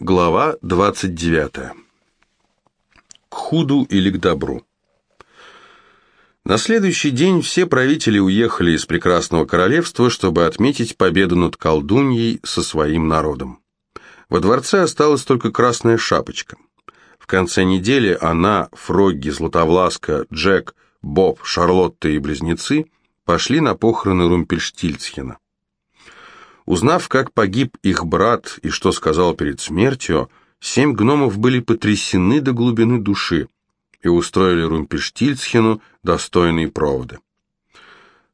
Глава 29. К худу или к добру. На следующий день все правители уехали из прекрасного королевства, чтобы отметить победу над колдуньей со своим народом. Во дворце осталась только красная шапочка. В конце недели она, Фрогги, Златовласка, Джек, Боб, Шарлотта и близнецы пошли на похороны Румпельштильцхена. Узнав, как погиб их брат и что сказал перед смертью, семь гномов были потрясены до глубины души и устроили Румпельштильцхену достойные проводы.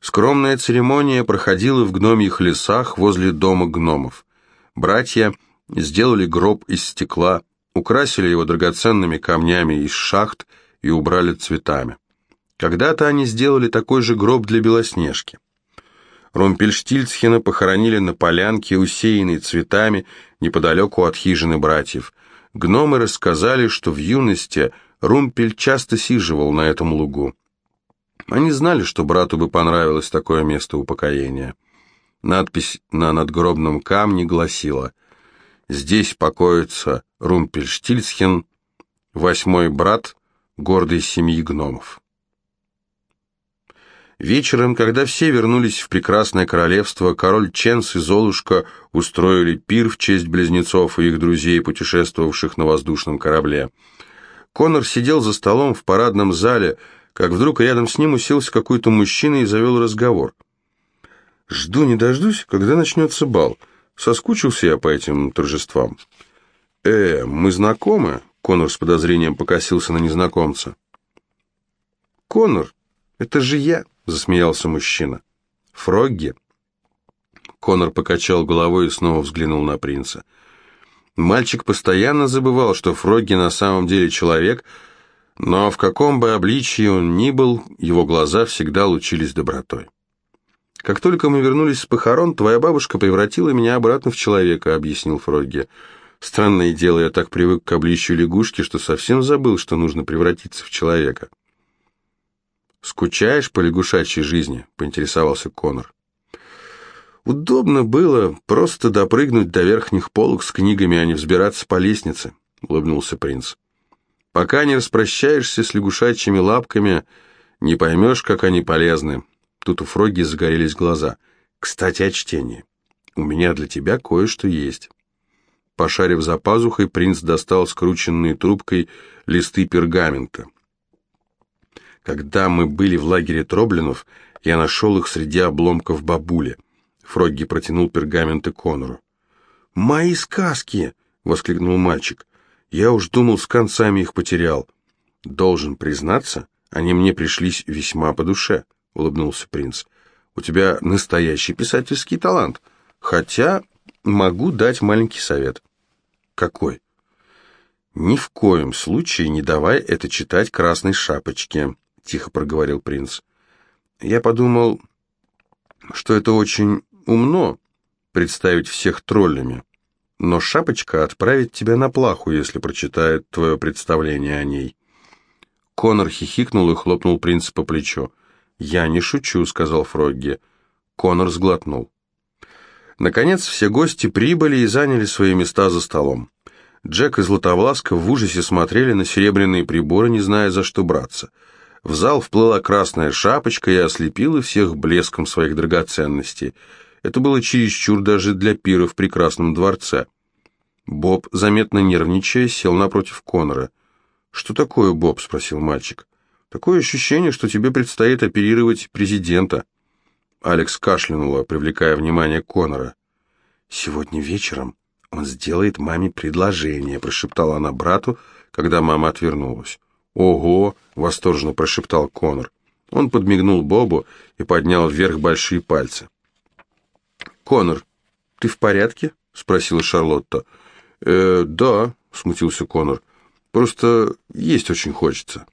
Скромная церемония проходила в гномьих лесах возле дома гномов. Братья сделали гроб из стекла, украсили его драгоценными камнями из шахт и убрали цветами. Когда-то они сделали такой же гроб для Белоснежки. Румпельштильцхена похоронили на полянке, усеянной цветами, неподалеку от хижины братьев. Гномы рассказали, что в юности Румпель часто сиживал на этом лугу. Они знали, что брату бы понравилось такое место упокоения. Надпись на надгробном камне гласила «Здесь покоится Румпельштильцхен, восьмой брат гордой семьи гномов». Вечером, когда все вернулись в прекрасное королевство, король Ченс и Золушка устроили пир в честь близнецов и их друзей, путешествовавших на воздушном корабле. Конор сидел за столом в парадном зале, как вдруг рядом с ним уселся какой-то мужчина и завел разговор. «Жду не дождусь, когда начнется бал. Соскучился я по этим торжествам». «Э, мы знакомы?» — Конор с подозрением покосился на незнакомца. «Конор, это же я!» — засмеялся мужчина. «Фрогги?» Конор покачал головой и снова взглянул на принца. Мальчик постоянно забывал, что Фрогги на самом деле человек, но в каком бы обличии он ни был, его глаза всегда лучились добротой. «Как только мы вернулись с похорон, твоя бабушка превратила меня обратно в человека», — объяснил Фрогги. «Странное дело, я так привык к обличию лягушки, что совсем забыл, что нужно превратиться в человека». «Скучаешь по лягушачьей жизни?» — поинтересовался Конор. «Удобно было просто допрыгнуть до верхних полок с книгами, а не взбираться по лестнице», — улыбнулся принц. «Пока не распрощаешься с лягушачьими лапками, не поймешь, как они полезны». Тут у Фроги загорелись глаза. «Кстати, о чтении. У меня для тебя кое-что есть». Пошарив за пазухой, принц достал скрученные трубкой листы пергамента. Когда мы были в лагере Троблинов, я нашел их среди обломков бабули. Фрогги протянул пергаменты Конору. «Мои сказки!» — воскликнул мальчик. «Я уж думал, с концами их потерял». «Должен признаться, они мне пришлись весьма по душе», — улыбнулся принц. «У тебя настоящий писательский талант, хотя могу дать маленький совет». «Какой?» «Ни в коем случае не давай это читать красной шапочке. — тихо проговорил принц. «Я подумал, что это очень умно представить всех троллями, но Шапочка отправит тебя на плаху, если прочитает твое представление о ней». Конор хихикнул и хлопнул принца по плечу. «Я не шучу», — сказал Фрогги. Конор сглотнул. Наконец все гости прибыли и заняли свои места за столом. Джек и Златовласка в ужасе смотрели на серебряные приборы, не зная, за что браться — в зал вплыла красная шапочка и ослепила всех блеском своих драгоценностей. Это было чересчур даже для пира в прекрасном дворце. Боб, заметно нервничая, сел напротив Конора. «Что такое, Боб?» — спросил мальчик. «Такое ощущение, что тебе предстоит оперировать президента». Алекс кашлянула, привлекая внимание Конора. «Сегодня вечером он сделает маме предложение», — прошептала она брату, когда мама отвернулась. «Ого!» — восторженно прошептал Конор. Он подмигнул Бобу и поднял вверх большие пальцы. «Конор, ты в порядке?» — спросила Шарлотта. «Э, да», — смутился Конор. «Просто есть очень хочется».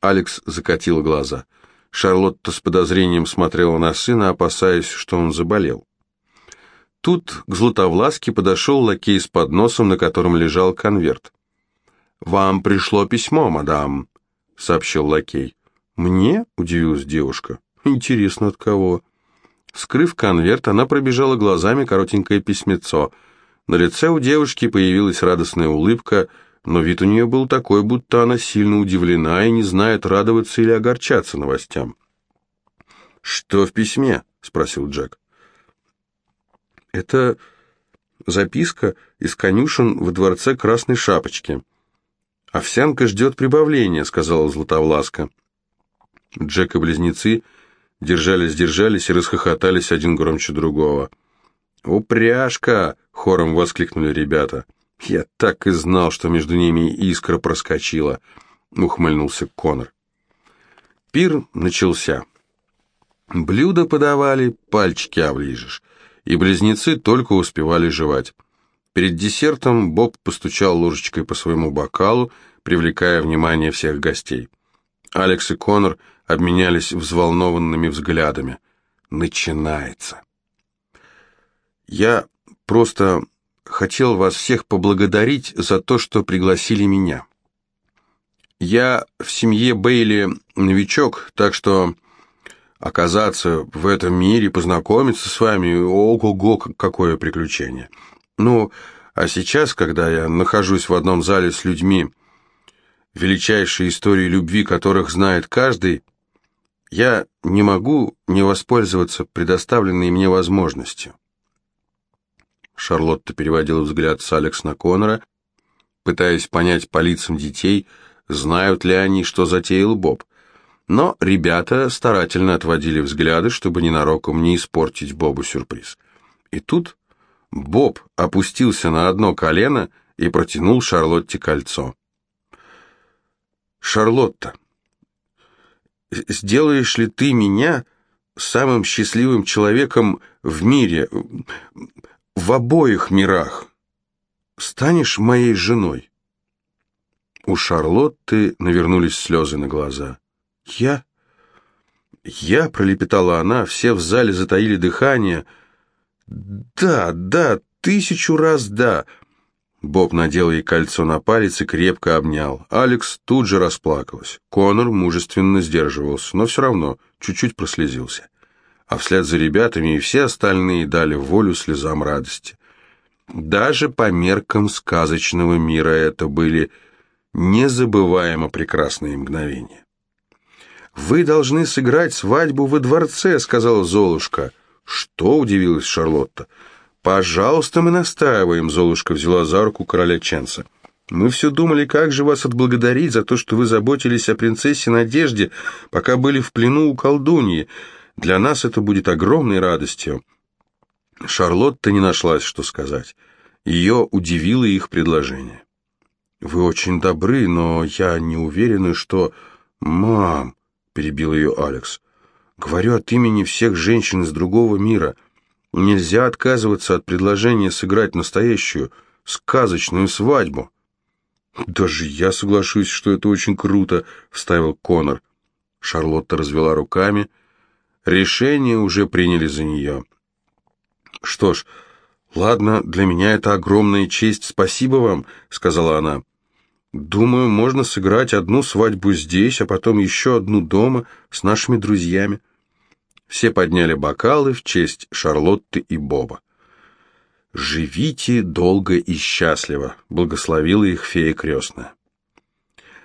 Алекс закатил глаза. Шарлотта с подозрением смотрела на сына, опасаясь, что он заболел. Тут к Златовласке подошел лакей с подносом, на котором лежал конверт. «Вам пришло письмо, мадам», — сообщил лакей. «Мне?» — удивилась девушка. «Интересно, от кого?» Скрыв конверт, она пробежала глазами коротенькое письмецо. На лице у девушки появилась радостная улыбка, но вид у нее был такой, будто она сильно удивлена и не знает, радоваться или огорчаться новостям. «Что в письме?» — спросил Джек. «Это записка из конюшен во дворце Красной Шапочки. Овсянка ждет прибавления», — сказала Златовласка. Джек и близнецы держались-держались и расхохотались один громче другого. «Упряжка!» — хором воскликнули ребята. «Я так и знал, что между ними искра проскочила», — ухмыльнулся Конор. Пир начался. Блюда подавали, пальчики оближешь, и близнецы только успевали жевать. Перед десертом Боб постучал ложечкой по своему бокалу, привлекая внимание всех гостей. Алекс и Конор обменялись взволнованными взглядами. Начинается. Я просто хотел вас всех поблагодарить за то, что пригласили меня. Я в семье Бейли новичок, так что оказаться в этом мире, познакомиться с вами, ого-го, какое приключение. Ну, а сейчас, когда я нахожусь в одном зале с людьми, величайшие истории любви которых знает каждый, я не могу не воспользоваться предоставленной мне возможностью. Шарлотта переводила взгляд с Алекс на Конора, пытаясь понять по лицам детей, знают ли они, что затеял Боб. Но ребята старательно отводили взгляды, чтобы ненароком не испортить Бобу сюрприз. И тут Боб опустился на одно колено и протянул Шарлотте кольцо. «Шарлотта, сделаешь ли ты меня самым счастливым человеком в мире, в обоих мирах? Станешь моей женой?» У Шарлотты навернулись слезы на глаза. «Я? Я?» — пролепетала она, все в зале затаили дыхание. «Да, да, тысячу раз да!» Боб надел ей кольцо на палец и крепко обнял. Алекс тут же расплакалась. Конор мужественно сдерживался, но все равно чуть-чуть прослезился. А вслед за ребятами и все остальные дали волю слезам радости. Даже по меркам сказочного мира это были незабываемо прекрасные мгновения. «Вы должны сыграть свадьбу во дворце», — сказала Золушка. «Что?» — удивилась Шарлотта. «Пожалуйста, мы настаиваем», — Золушка взяла за руку короля Ченса. «Мы все думали, как же вас отблагодарить за то, что вы заботились о принцессе Надежде, пока были в плену у колдуньи. Для нас это будет огромной радостью». Шарлотта не нашлась, что сказать. Ее удивило их предложение. «Вы очень добры, но я не уверена, что...» «Мам!» — перебил ее Алекс. «Говорю от имени всех женщин из другого мира. Нельзя отказываться от предложения сыграть настоящую, сказочную свадьбу». «Даже я соглашусь, что это очень круто», — вставил Конор. Шарлотта развела руками. Решение уже приняли за нее. «Что ж, ладно, для меня это огромная честь, спасибо вам», — сказала она. Думаю, можно сыграть одну свадьбу здесь, а потом еще одну дома с нашими друзьями. Все подняли бокалы в честь Шарлотты и Боба. «Живите долго и счастливо», — благословила их фея крестная.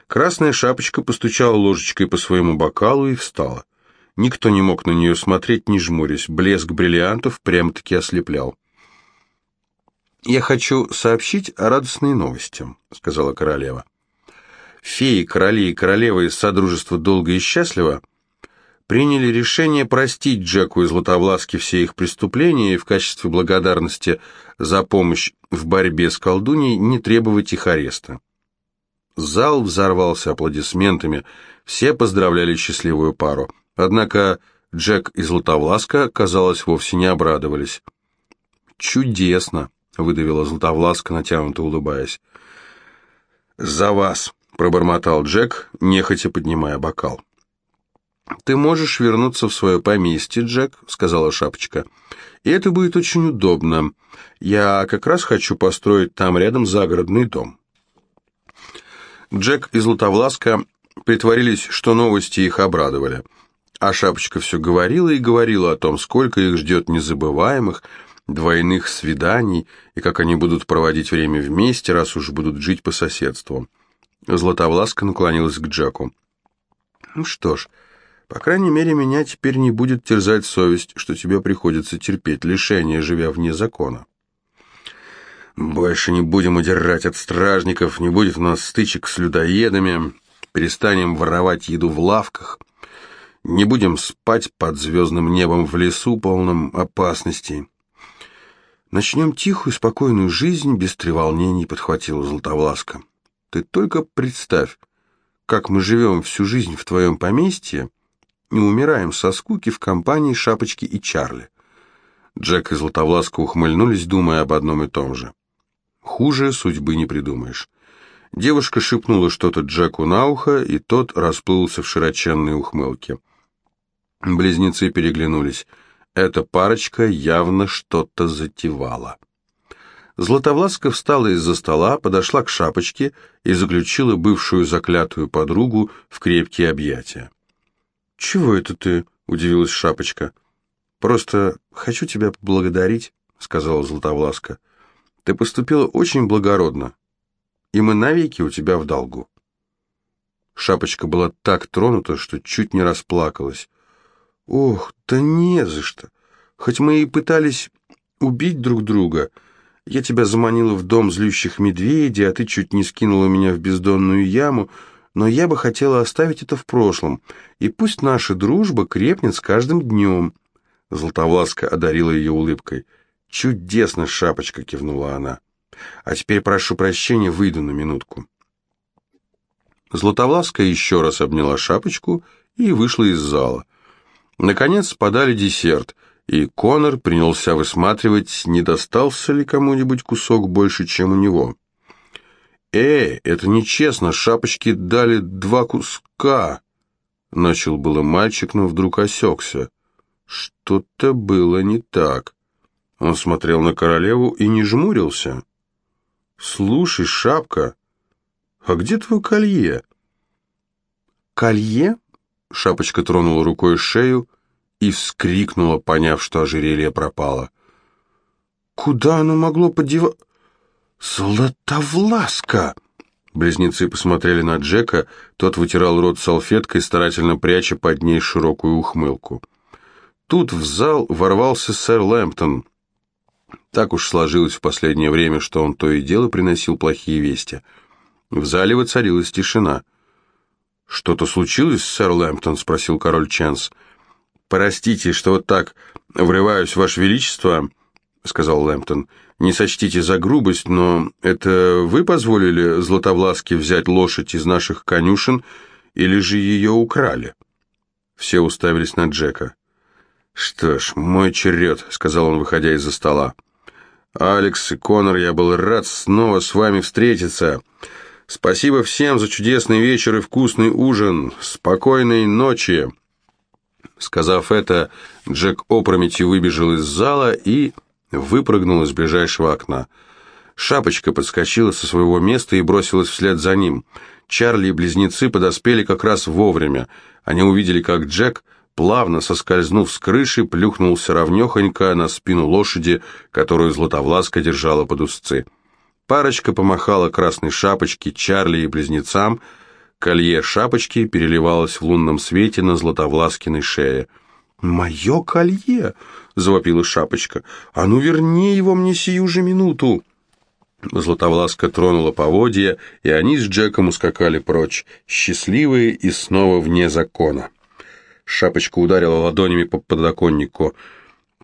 Красная шапочка постучала ложечкой по своему бокалу и встала. Никто не мог на нее смотреть, не жмурясь. Блеск бриллиантов прямо-таки ослеплял. «Я хочу сообщить о радостной новости», — сказала королева. «Феи, короли и королевы из Содружества Долго и Счастливо приняли решение простить Джеку и Златовласке все их преступления и в качестве благодарности за помощь в борьбе с колдуньей не требовать их ареста». Зал взорвался аплодисментами, все поздравляли счастливую пару. Однако Джек и Златовласка, казалось, вовсе не обрадовались. «Чудесно!» — выдавила Златовласка, натянуто улыбаясь. «За вас!» — пробормотал Джек, нехотя поднимая бокал. «Ты можешь вернуться в свое поместье, Джек», — сказала Шапочка. «И это будет очень удобно. Я как раз хочу построить там рядом загородный дом». Джек и Златовласка притворились, что новости их обрадовали. А Шапочка все говорила и говорила о том, сколько их ждет незабываемых, двойных свиданий и как они будут проводить время вместе, раз уж будут жить по соседству. Златовласка наклонилась к Джеку. «Ну что ж, по крайней мере, меня теперь не будет терзать совесть, что тебе приходится терпеть лишение, живя вне закона». «Больше не будем удирать от стражников, не будет у нас стычек с людоедами, перестанем воровать еду в лавках». Не будем спать под звездным небом в лесу, полном опасностей. Начнем тихую, спокойную жизнь, без треволнений, подхватила Златовласка. Ты только представь, как мы живем всю жизнь в твоем поместье и умираем со скуки в компании Шапочки и Чарли. Джек и Златовласка ухмыльнулись, думая об одном и том же. Хуже судьбы не придумаешь. Девушка шепнула что-то Джеку на ухо, и тот расплылся в широченной ухмылке. Близнецы переглянулись. Эта парочка явно что-то затевала. Златовласка встала из-за стола, подошла к шапочке и заключила бывшую заклятую подругу в крепкие объятия. «Чего это ты?» — удивилась шапочка. «Просто хочу тебя поблагодарить», — сказала Златовласка. «Ты поступила очень благородно, и мы навеки у тебя в долгу». Шапочка была так тронута, что чуть не расплакалась. «Ох, да не за что. Хоть мы и пытались убить друг друга. Я тебя заманила в дом злющих медведей, а ты чуть не скинула меня в бездонную яму, но я бы хотела оставить это в прошлом, и пусть наша дружба крепнет с каждым днем». Златовласка одарила ее улыбкой. «Чудесно, шапочка!» — кивнула она. «А теперь прошу прощения, выйду на минутку». Златовласка еще раз обняла шапочку и вышла из зала. Наконец подали десерт, и Конор принялся высматривать, не достался ли кому-нибудь кусок больше, чем у него. «Эй, это нечестно, шапочки дали два куска!» Начал было мальчик, но вдруг осекся. Что-то было не так. Он смотрел на королеву и не жмурился. «Слушай, шапка, а где твое колье?» «Колье?» Шапочка тронула рукой шею и вскрикнула, поняв, что ожерелье пропало. «Куда оно могло подеваться?» «Златовласка!» Близнецы посмотрели на Джека, тот вытирал рот салфеткой, старательно пряча под ней широкую ухмылку. Тут в зал ворвался сэр Лэмптон. Так уж сложилось в последнее время, что он то и дело приносил плохие вести. В зале воцарилась тишина — «Что-то случилось, сэр Лэмптон?» — спросил король Ченс. «Простите, что вот так врываюсь, ваше величество», — сказал Лэмптон. «Не сочтите за грубость, но это вы позволили Златовласке взять лошадь из наших конюшен или же ее украли?» Все уставились на Джека. «Что ж, мой черед», — сказал он, выходя из-за стола. «Алекс и Конор, я был рад снова с вами встретиться. Спасибо всем за чудесный вечер и вкусный ужин. Спокойной ночи!» Сказав это, Джек опрометью выбежал из зала и выпрыгнул из ближайшего окна. Шапочка подскочила со своего места и бросилась вслед за ним. Чарли и близнецы подоспели как раз вовремя. Они увидели, как Джек, плавно соскользнув с крыши, плюхнулся ровнехонько на спину лошади, которую Златовласка держала под узцы. Парочка помахала красной шапочке Чарли и близнецам. Колье шапочки переливалось в лунном свете на Златовласкиной шее. «Мое колье!» — завопила шапочка. «А ну верни его мне сию же минуту!» Златовласка тронула поводья, и они с Джеком ускакали прочь, счастливые и снова вне закона. Шапочка ударила ладонями по подоконнику.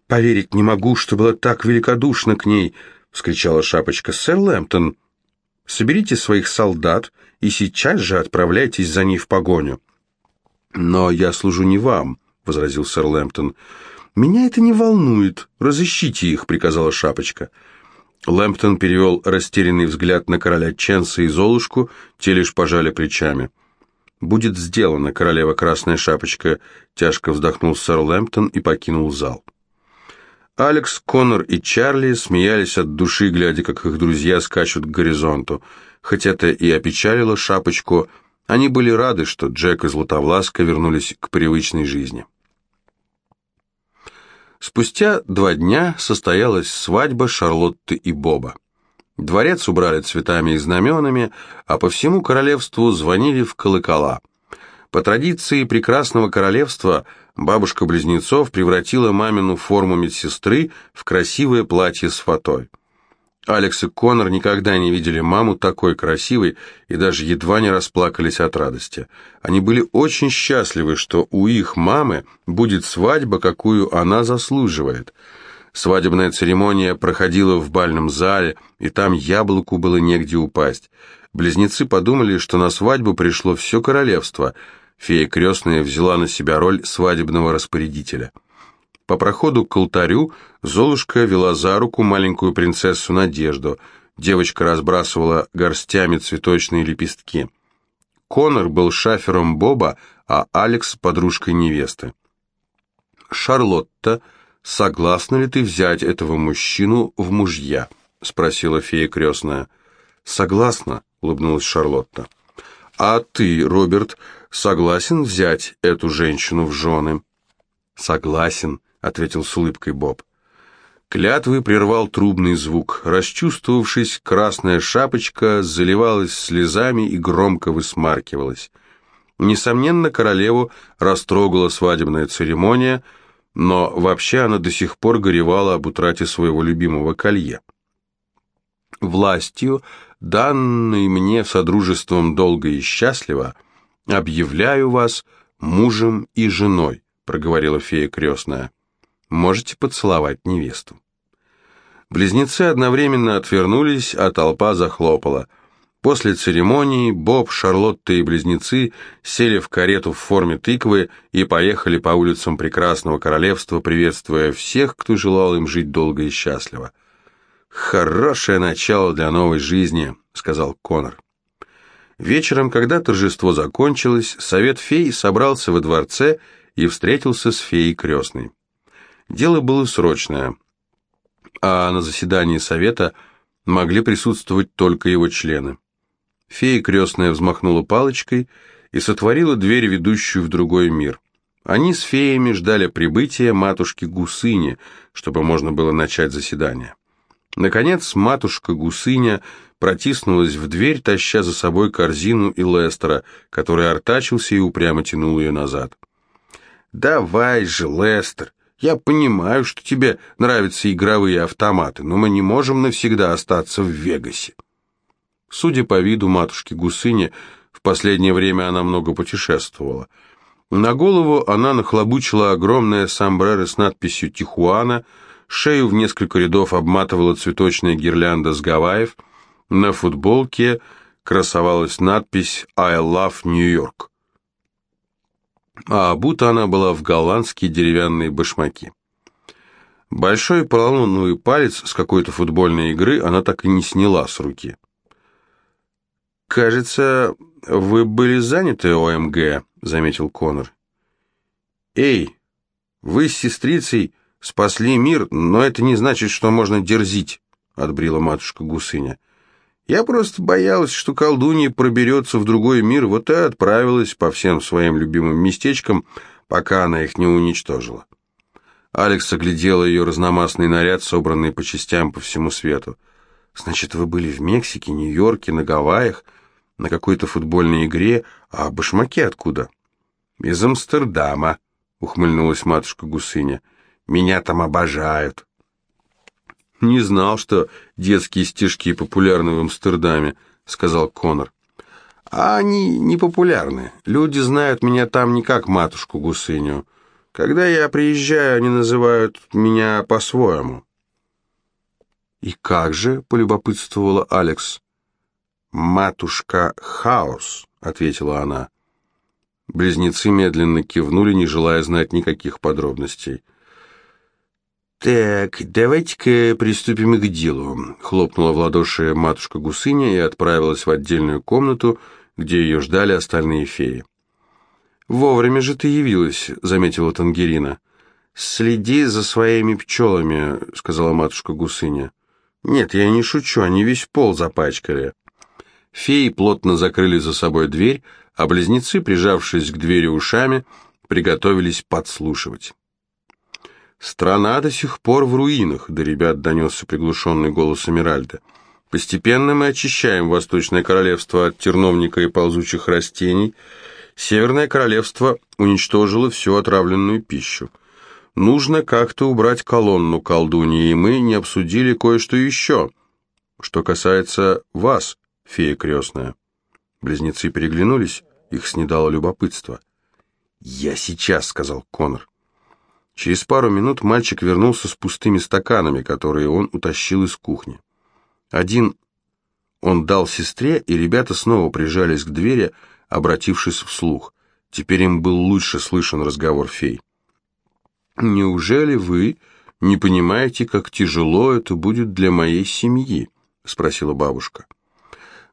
«Поверить не могу, что было так великодушно к ней!» — вскричала шапочка. «Сэр Лэмптон, соберите своих солдат и сейчас же отправляйтесь за ней в погоню». «Но я служу не вам», — возразил сэр Лэмптон. «Меня это не волнует. Разыщите их», — приказала шапочка. Лэмптон перевел растерянный взгляд на короля Ченса и Золушку, те лишь пожали плечами. «Будет сделано, королева Красная Шапочка», — тяжко вздохнул сэр Лэмптон и покинул зал. Алекс, Коннор и Чарли смеялись от души, глядя, как их друзья скачут к горизонту. Хоть это и опечалило шапочку, они были рады, что Джек и Златовласка вернулись к привычной жизни. Спустя два дня состоялась свадьба Шарлотты и Боба. Дворец убрали цветами и знаменами, а по всему королевству звонили в колокола. По традиции прекрасного королевства бабушка близнецов превратила мамину форму медсестры в красивое платье с фатой. Алекс и Конор никогда не видели маму такой красивой и даже едва не расплакались от радости. Они были очень счастливы, что у их мамы будет свадьба, какую она заслуживает. Свадебная церемония проходила в бальном зале, и там яблоку было негде упасть. Близнецы подумали, что на свадьбу пришло все королевство. Фея крестная взяла на себя роль свадебного распорядителя. По проходу к алтарю Золушка вела за руку маленькую принцессу Надежду. Девочка разбрасывала горстями цветочные лепестки. Конор был шафером Боба, а Алекс — подружкой невесты. «Шарлотта, согласна ли ты взять этого мужчину в мужья?» — спросила фея крестная. «Согласна», — улыбнулась Шарлотта. «А ты, Роберт, согласен взять эту женщину в жены?» «Согласен», — ответил с улыбкой Боб. Клятвы прервал трубный звук. Расчувствовавшись, красная шапочка заливалась слезами и громко высмаркивалась. Несомненно, королеву растрогала свадебная церемония, но вообще она до сих пор горевала об утрате своего любимого колье. «Властью, данной мне содружеством долго и счастливо, объявляю вас мужем и женой», — проговорила фея крестная можете поцеловать невесту». Близнецы одновременно отвернулись, а толпа захлопала. После церемонии Боб, Шарлотта и близнецы сели в карету в форме тыквы и поехали по улицам прекрасного королевства, приветствуя всех, кто желал им жить долго и счастливо. «Хорошее начало для новой жизни», — сказал Конор. Вечером, когда торжество закончилось, совет фей собрался во дворце и встретился с феей крестной. Дело было срочное, а на заседании совета могли присутствовать только его члены. Фея крестная взмахнула палочкой и сотворила дверь, ведущую в другой мир. Они с феями ждали прибытия матушки Гусыни, чтобы можно было начать заседание. Наконец, матушка Гусыня протиснулась в дверь, таща за собой корзину и Лестера, который артачился и упрямо тянул ее назад. «Давай же, Лестер, я понимаю, что тебе нравятся игровые автоматы, но мы не можем навсегда остаться в Вегасе. Судя по виду матушки Гусыни, в последнее время она много путешествовала. На голову она нахлобучила огромное сомбреро с надписью «Тихуана», шею в несколько рядов обматывала цветочная гирлянда с Гавайев, на футболке красовалась надпись «I love New York» а обута она была в голландские деревянные башмаки. Большой полоновый палец с какой-то футбольной игры она так и не сняла с руки. «Кажется, вы были заняты ОМГ», — заметил Конор. «Эй, вы с сестрицей спасли мир, но это не значит, что можно дерзить», — отбрила матушка Гусыня. Я просто боялась, что колдунья проберется в другой мир, вот и отправилась по всем своим любимым местечкам, пока она их не уничтожила. Алекс оглядела ее разномастный наряд, собранный по частям по всему свету. «Значит, вы были в Мексике, Нью-Йорке, на Гавайях, на какой-то футбольной игре, а башмаки откуда?» «Из Амстердама», — ухмыльнулась матушка Гусыня. «Меня там обожают». «Не знал, что детские стишки популярны в Амстердаме», — сказал Конор. «А они не популярны. Люди знают меня там не как матушку Гусыню. Когда я приезжаю, они называют меня по-своему». «И как же?» — полюбопытствовала Алекс. «Матушка Хаос», — ответила она. Близнецы медленно кивнули, не желая знать никаких подробностей. «Так, давайте-ка приступим к делу», — хлопнула в ладоши матушка Гусыня и отправилась в отдельную комнату, где ее ждали остальные феи. «Вовремя же ты явилась», — заметила Тангерина. «Следи за своими пчелами», — сказала матушка Гусыня. «Нет, я не шучу, они весь пол запачкали». Феи плотно закрыли за собой дверь, а близнецы, прижавшись к двери ушами, приготовились подслушивать. «Страна до сих пор в руинах», — до ребят донесся приглушенный голос Эмиральда. «Постепенно мы очищаем Восточное Королевство от терновника и ползучих растений. Северное Королевство уничтожило всю отравленную пищу. Нужно как-то убрать колонну колдуньи, и мы не обсудили кое-что еще, что касается вас, фея крестная». Близнецы переглянулись, их снедало любопытство. «Я сейчас», — сказал Конор. Через пару минут мальчик вернулся с пустыми стаканами, которые он утащил из кухни. Один он дал сестре, и ребята снова прижались к двери, обратившись вслух. Теперь им был лучше слышен разговор фей. «Неужели вы не понимаете, как тяжело это будет для моей семьи?» — спросила бабушка.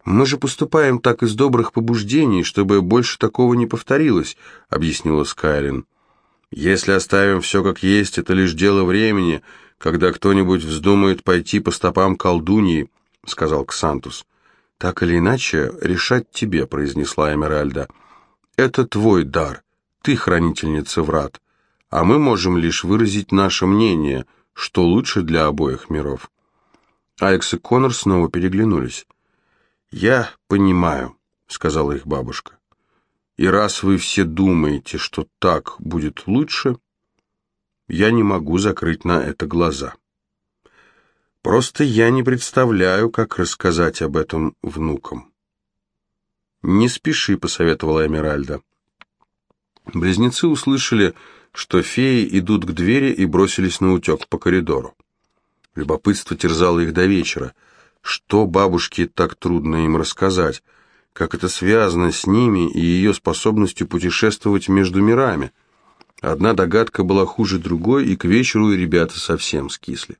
«Мы же поступаем так из добрых побуждений, чтобы больше такого не повторилось», — объяснила Скайлин. Если оставим все как есть, это лишь дело времени, когда кто-нибудь вздумает пойти по стопам колдуньи, — сказал Ксантус. «Так или иначе, решать тебе», — произнесла Эмеральда. «Это твой дар, ты хранительница врат, а мы можем лишь выразить наше мнение, что лучше для обоих миров». Алекс и Конор снова переглянулись. «Я понимаю», — сказала их бабушка. И раз вы все думаете, что так будет лучше, я не могу закрыть на это глаза. Просто я не представляю, как рассказать об этом внукам. «Не спеши», — посоветовала Эмеральда. Близнецы услышали, что феи идут к двери и бросились на утек по коридору. Любопытство терзало их до вечера. Что бабушке так трудно им рассказать? Как это связано с ними и ее способностью путешествовать между мирами. Одна догадка была хуже другой, и к вечеру ребята совсем скисли.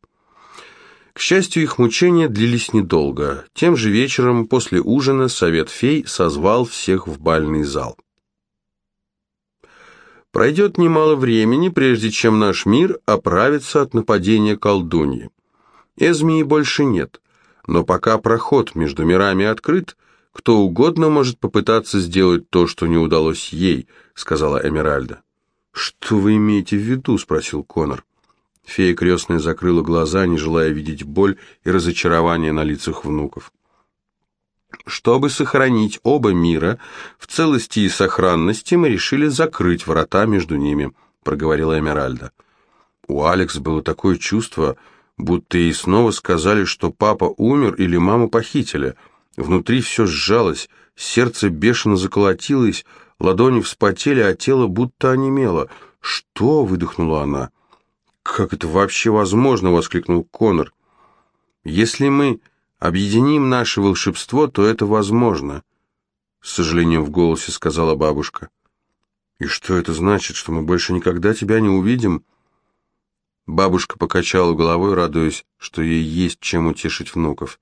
К счастью, их мучения длились недолго. Тем же вечером после ужина совет фей созвал всех в бальный зал. Пройдет немало времени, прежде чем наш мир оправится от нападения колдуньи. Эзмии больше нет, но пока проход между мирами открыт, кто угодно может попытаться сделать то, что не удалось ей», — сказала Эмеральда. «Что вы имеете в виду?» — спросил Конор. Фея крестная закрыла глаза, не желая видеть боль и разочарование на лицах внуков. Чтобы сохранить оба мира в целости и сохранности, мы решили закрыть врата между ними, проговорила Эмеральда. У Алекс было такое чувство, будто ей снова сказали, что папа умер или маму похитили — Внутри все сжалось, сердце бешено заколотилось, ладони вспотели, а тело будто онемело. «Что?» — выдохнула она. «Как это вообще возможно?» — воскликнул Конор. «Если мы объединим наше волшебство, то это возможно», — с сожалением в голосе сказала бабушка. «И что это значит, что мы больше никогда тебя не увидим?» Бабушка покачала головой, радуясь, что ей есть чем утешить внуков.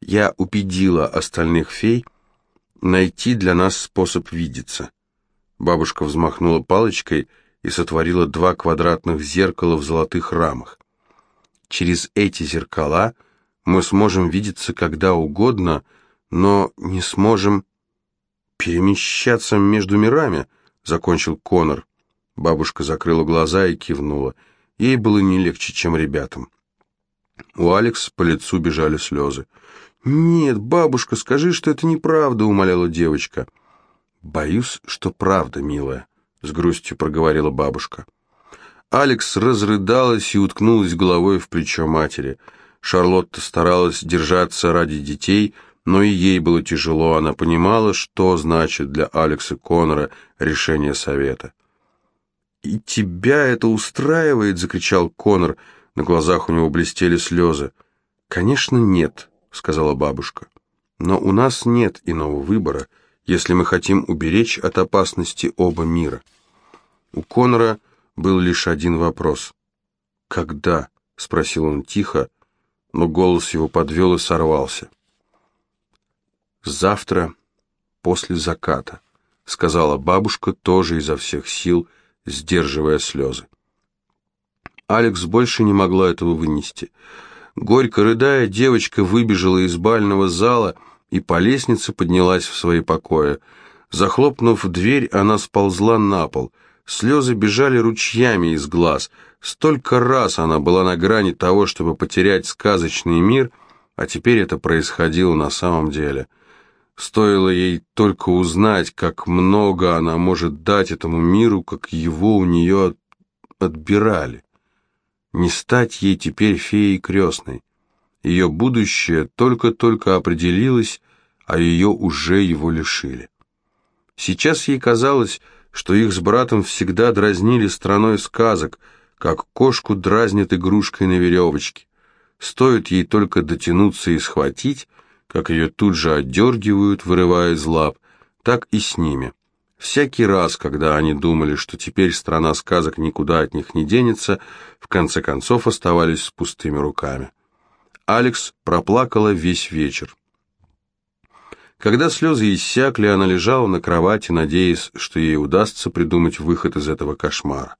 Я убедила остальных фей найти для нас способ видеться. Бабушка взмахнула палочкой и сотворила два квадратных зеркала в золотых рамах. Через эти зеркала мы сможем видеться когда угодно, но не сможем перемещаться между мирами, закончил Конор. Бабушка закрыла глаза и кивнула. Ей было не легче, чем ребятам. У Алекс по лицу бежали слезы. «Нет, бабушка, скажи, что это неправда», — умоляла девочка. «Боюсь, что правда, милая», — с грустью проговорила бабушка. Алекс разрыдалась и уткнулась головой в плечо матери. Шарлотта старалась держаться ради детей, но и ей было тяжело. Она понимала, что значит для Алекса Коннора решение совета. «И тебя это устраивает?» — закричал Коннор. На глазах у него блестели слезы. «Конечно, нет», — сказала бабушка. «Но у нас нет иного выбора, если мы хотим уберечь от опасности оба мира». У Конора был лишь один вопрос. «Когда?» — спросил он тихо, но голос его подвел и сорвался. «Завтра, после заката», — сказала бабушка, тоже изо всех сил, сдерживая слезы. Алекс больше не могла этого вынести. Горько рыдая, девочка выбежала из бального зала и по лестнице поднялась в свои покои. Захлопнув дверь, она сползла на пол. Слезы бежали ручьями из глаз. Столько раз она была на грани того, чтобы потерять сказочный мир, а теперь это происходило на самом деле. Стоило ей только узнать, как много она может дать этому миру, как его у нее отбирали. Не стать ей теперь феей крестной. Ее будущее только-только определилось, а ее уже его лишили. Сейчас ей казалось, что их с братом всегда дразнили страной сказок, как кошку дразнят игрушкой на веревочке. Стоит ей только дотянуться и схватить, как ее тут же отдергивают, вырывая из лап, так и с ними. Всякий раз, когда они думали, что теперь страна сказок никуда от них не денется, в конце концов оставались с пустыми руками. Алекс проплакала весь вечер. Когда слезы иссякли, она лежала на кровати, надеясь, что ей удастся придумать выход из этого кошмара.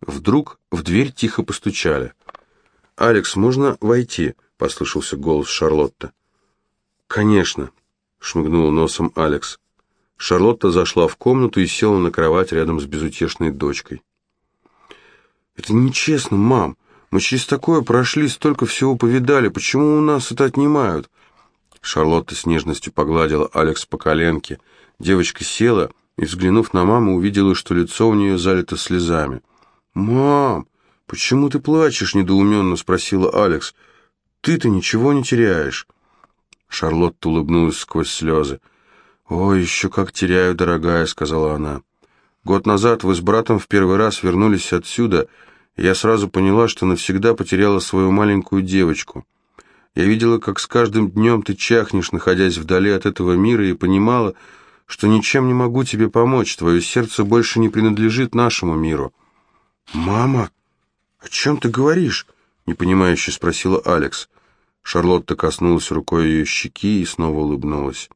Вдруг в дверь тихо постучали. «Алекс, можно войти?» — послышался голос Шарлотты. «Конечно», — шмыгнул носом Алекс. Шарлотта зашла в комнату и села на кровать рядом с безутешной дочкой. «Это нечестно, мам. Мы через такое прошли, столько всего повидали. Почему у нас это отнимают?» Шарлотта с нежностью погладила Алекс по коленке. Девочка села и, взглянув на маму, увидела, что лицо у нее залито слезами. «Мам, почему ты плачешь?» — недоуменно спросила Алекс. «Ты-то ничего не теряешь». Шарлотта улыбнулась сквозь слезы. «Ой, еще как теряю, дорогая», — сказала она. «Год назад вы с братом в первый раз вернулись отсюда, и я сразу поняла, что навсегда потеряла свою маленькую девочку. Я видела, как с каждым днем ты чахнешь, находясь вдали от этого мира, и понимала, что ничем не могу тебе помочь, твое сердце больше не принадлежит нашему миру». «Мама, о чем ты говоришь?» — непонимающе спросила Алекс. Шарлотта коснулась рукой ее щеки и снова улыбнулась.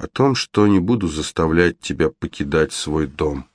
«О том, что не буду заставлять тебя покидать свой дом».